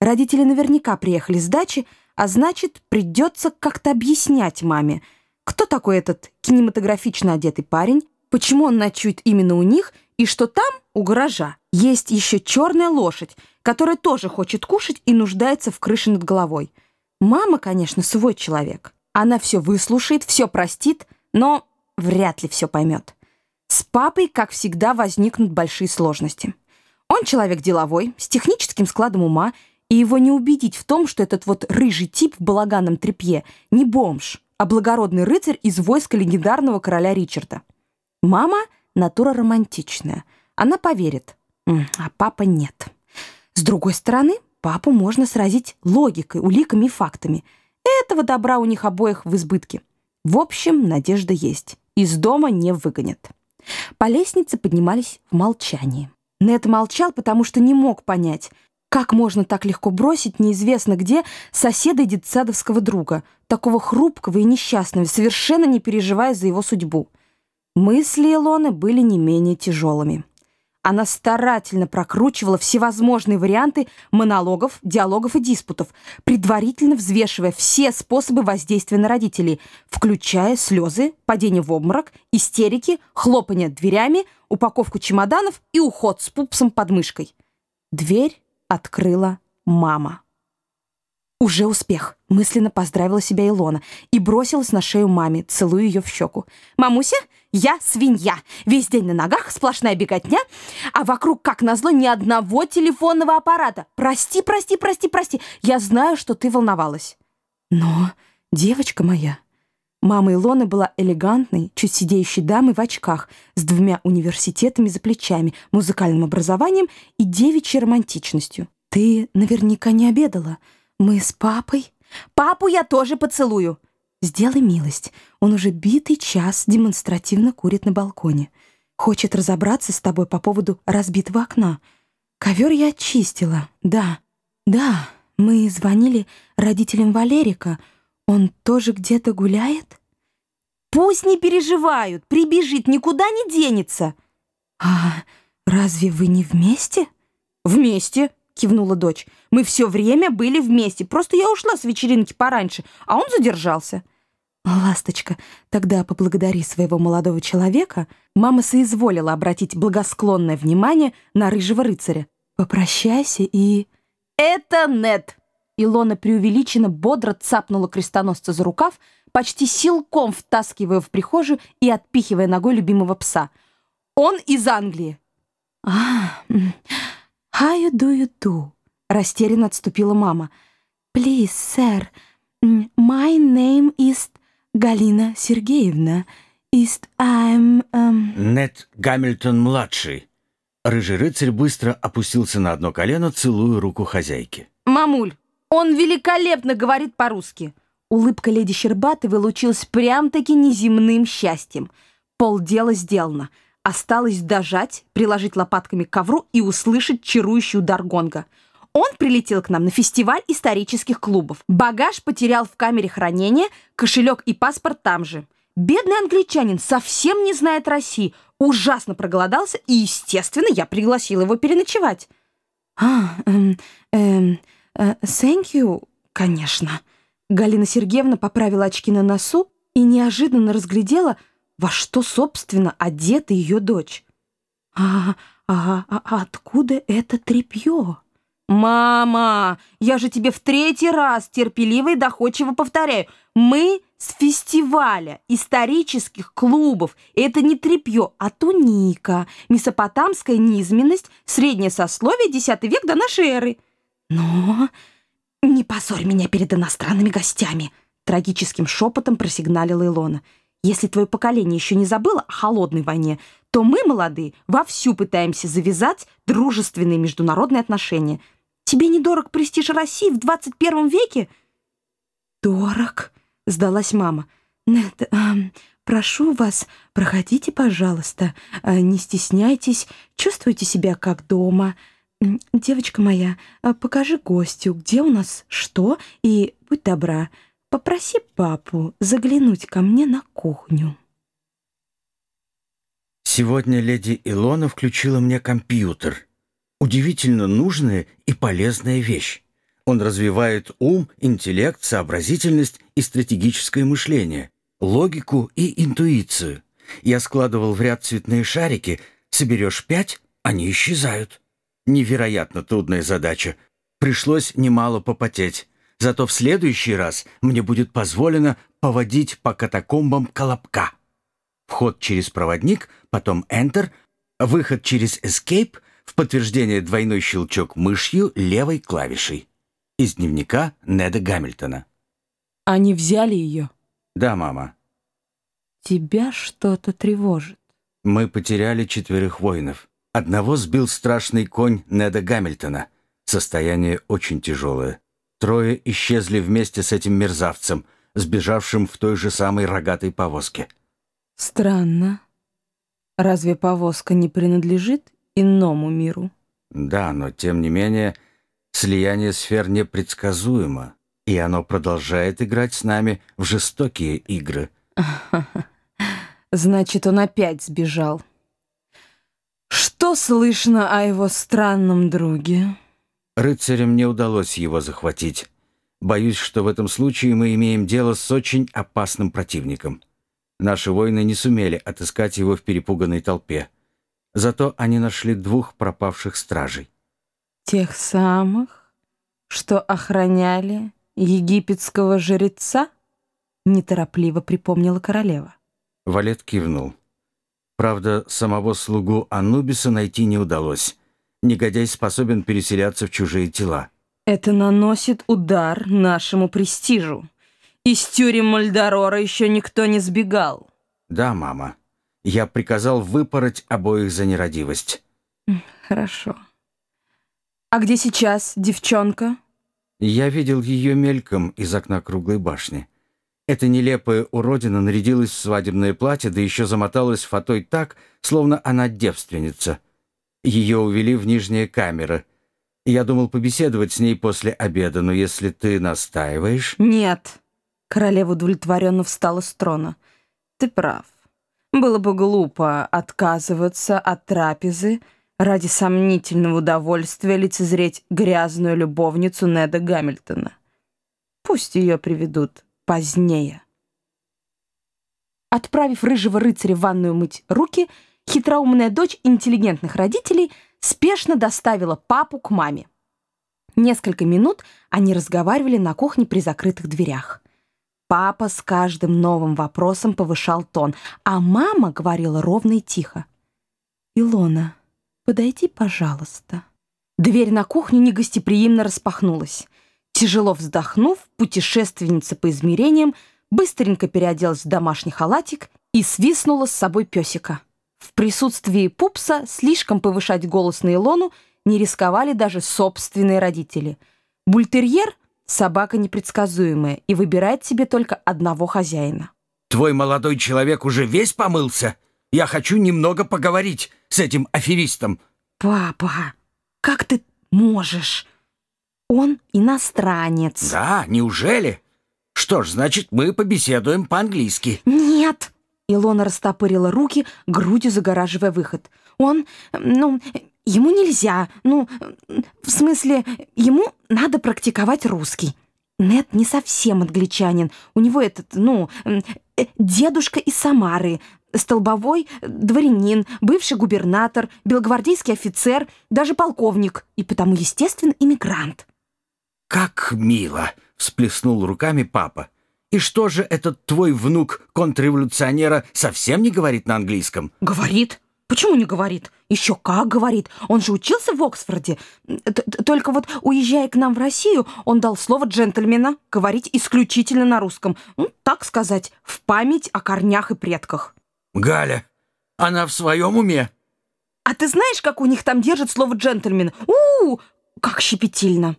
Родители наверняка приехали с дачи, а значит, придется как-то объяснять маме, кто такой этот кинематографично одетый парень, почему он ночует именно у них и что там, у гаража, есть еще черная лошадь, которая тоже хочет кушать и нуждается в крыше над головой. Мама, конечно, свой человек. Она все выслушает, все простит, но вряд ли все поймет. С папой, как всегда, возникнут большие сложности. Он человек деловой, с техническим складом ума, и его не убедить в том, что этот вот рыжий тип в балаганном тряпье не бомж, а благородный рыцарь из войска легендарного короля Ричарда. Мама — натура романтичная. Она поверит, а папа нет. С другой стороны, папу можно сразить логикой, уликами и фактами. Этого добра у них обоих в избытке. В общем, надежда есть. Из дома не выгонят. По лестнице поднимались в молчании. Нед молчал, потому что не мог понять, как можно так легко бросить неизвестно где соседа и детсадовского друга, такого хрупкого и несчастного, совершенно не переживая за его судьбу. Мысли Илоны были не менее тяжелыми. Она старательно прокручивала всевозможные варианты монологов, диалогов и диспутов, предварительно взвешивая все способы воздействия на родителей, включая слезы, падение в обморок, истерики, хлопание дверями, упаковку чемоданов и уход с пупсом под мышкой. Дверь открыла мама. «Уже успех!» — мысленно поздравила себя Илона и бросилась на шею маме, целуя ее в щеку. «Мамуся, я свинья! Весь день на ногах, сплошная беготня, а вокруг, как назло, ни одного телефонного аппарата. Прости, прости, прости, прости, я знаю, что ты волновалась». «Но, девочка моя...» Мама Илоны была элегантной, чуть сидеющей дамой в очках, с двумя университетами за плечами, музыкальным образованием и девичьей романтичностью. «Ты наверняка не обедала. Мы с папой...» «Папу я тоже поцелую!» «Сделай милость. Он уже битый час демонстративно курит на балконе. Хочет разобраться с тобой по поводу разбитого окна. Ковер я очистила, да. Да, мы звонили родителям Валерика. Он тоже где-то гуляет?» «Пусть не переживают, прибежит, никуда не денется!» «А разве вы не вместе?» «Вместе!» кивнула дочь. «Мы все время были вместе, просто я ушла с вечеринки пораньше, а он задержался». «Ласточка, тогда поблагодари своего молодого человека». Мама соизволила обратить благосклонное внимание на рыжего рыцаря. «Попрощайся и...» «Это нет!» Илона преувеличенно бодро цапнула крестоносца за рукав, почти силком втаскивая в прихожую и отпихивая ногой любимого пса. «Он из Англии!» «А, «How you do you do?» — растерянно отступила мама. «Please, sir, my name is Галина Сергеевна. Is I'm...» um... «Нет Гамильтон-младший». Рыжий рыцарь быстро опустился на одно колено, целуя руку хозяйки. «Мамуль, он великолепно говорит по-русски». Улыбка леди Щербатовой лучилась прям-таки неземным счастьем. Полдела сделано — Осталось дожать, приложить лопатками к ковру и услышать чарующий удар гонга. Он прилетел к нам на фестиваль исторических клубов. Багаж потерял в камере хранения, кошелек и паспорт там же. Бедный англичанин совсем не знает России, ужасно проголодался, и, естественно, я пригласила его переночевать. «А, эм, эм, thank you, конечно». Галина Сергеевна поправила очки на носу и неожиданно разглядела, во что, собственно, одета ее дочь. «А, а, а откуда это тряпье?» «Мама, я же тебе в третий раз терпеливо и доходчиво повторяю. Мы с фестиваля исторических клубов. Это не тряпье, а туника, месопотамская низменность, среднее сословие, X век до нашей эры». «Но не позорь меня перед иностранными гостями», трагическим шепотом просигналила Илона. Если твое поколение еще не забыло о холодной войне, то мы, молодые, вовсю пытаемся завязать дружественные международные отношения. Тебе недорог престиж России в 21 веке? Дорог, сдалась мама. Нет, э, прошу вас, проходите, пожалуйста. Э, не стесняйтесь, чувствуйте себя как дома. Девочка моя, э, покажи гостю, где у нас что, и будь добра, Попроси папу заглянуть ко мне на кухню. Сегодня леди Илона включила мне компьютер. Удивительно нужная и полезная вещь. Он развивает ум, интеллект, сообразительность и стратегическое мышление, логику и интуицию. Я складывал в ряд цветные шарики, соберешь пять, они исчезают. Невероятно трудная задача. Пришлось немало попотеть. Зато в следующий раз мне будет позволено поводить по катакомбам Колобка. Вход через проводник, потом Enter, выход через Escape, в подтверждение двойной щелчок мышью левой клавишей. Из дневника Неда Гамильтона. Они взяли ее? Да, мама. Тебя что-то тревожит. Мы потеряли четверых воинов. Одного сбил страшный конь Неда Гамильтона. Состояние очень тяжелое. Трое исчезли вместе с этим мерзавцем, сбежавшим в той же самой рогатой повозке. Странно. Разве повозка не принадлежит иному миру? Да, но тем не менее, слияние сфер непредсказуемо, и оно продолжает играть с нами в жестокие игры. Значит, он опять сбежал. Что слышно о его странном друге? Рыцарям не удалось его захватить. Боюсь, что в этом случае мы имеем дело с очень опасным противником. Наши воины не сумели отыскать его в перепуганной толпе. Зато они нашли двух пропавших стражей. Тех самых, что охраняли египетского жреца? Неторопливо припомнила королева. Валет кивнул. Правда, самого слугу Анубиса найти не удалось негодяй способен переселяться в чужие тела. Это наносит удар нашему престижу. Из тюрем Мальдорора еще никто не сбегал. Да, мама. Я приказал выпороть обоих за нерадивость. Хорошо. А где сейчас девчонка? Я видел ее мельком из окна круглой башни. Эта нелепая уродина нарядилась в свадебное платье, да еще замоталась фатой так, словно она девственница. Ее увели в нижние камеры. Я думал побеседовать с ней после обеда, но если ты настаиваешь...» «Нет». Королева удовлетворенно встала с трона. «Ты прав. Было бы глупо отказываться от трапезы ради сомнительного удовольствия лицезреть грязную любовницу Неда Гамильтона. Пусть ее приведут позднее». Отправив рыжего рыцаря в ванную мыть руки, хитроумная дочь интеллигентных родителей спешно доставила папу к маме. Несколько минут они разговаривали на кухне при закрытых дверях. Папа с каждым новым вопросом повышал тон, а мама говорила ровно и тихо. «Илона, подойди, пожалуйста». Дверь на кухню негостеприимно распахнулась. Тяжело вздохнув, путешественница по измерениям быстренько переоделась в домашний халатик и свистнула с собой песика. В присутствии пупса слишком повышать голос на Илону не рисковали даже собственные родители. Бультерьер — собака непредсказуемая и выбирает себе только одного хозяина. «Твой молодой человек уже весь помылся? Я хочу немного поговорить с этим аферистом». «Папа, как ты можешь? Он иностранец». «Да, неужели? Что ж, значит, мы побеседуем по-английски». «Нет». Илона растопырила руки, грудью загораживая выход. «Он... ну, ему нельзя. Ну, в смысле, ему надо практиковать русский. Нет не совсем англичанин. У него этот, ну, э, дедушка из Самары, столбовой дворянин, бывший губернатор, белогвардейский офицер, даже полковник, и потому, естественно, иммигрант». «Как мило!» — всплеснул руками папа. И что же этот твой внук контрреволюционера совсем не говорит на английском? Говорит. Почему не говорит? Еще как говорит. Он же учился в Оксфорде. Только вот, уезжая к нам в Россию, он дал слово джентльмена говорить исключительно на русском. Ну, так сказать, в память о корнях и предках. Галя, она в своем уме? А ты знаешь, как у них там держат слово джентльмен? У, -у, -у как щепетильно.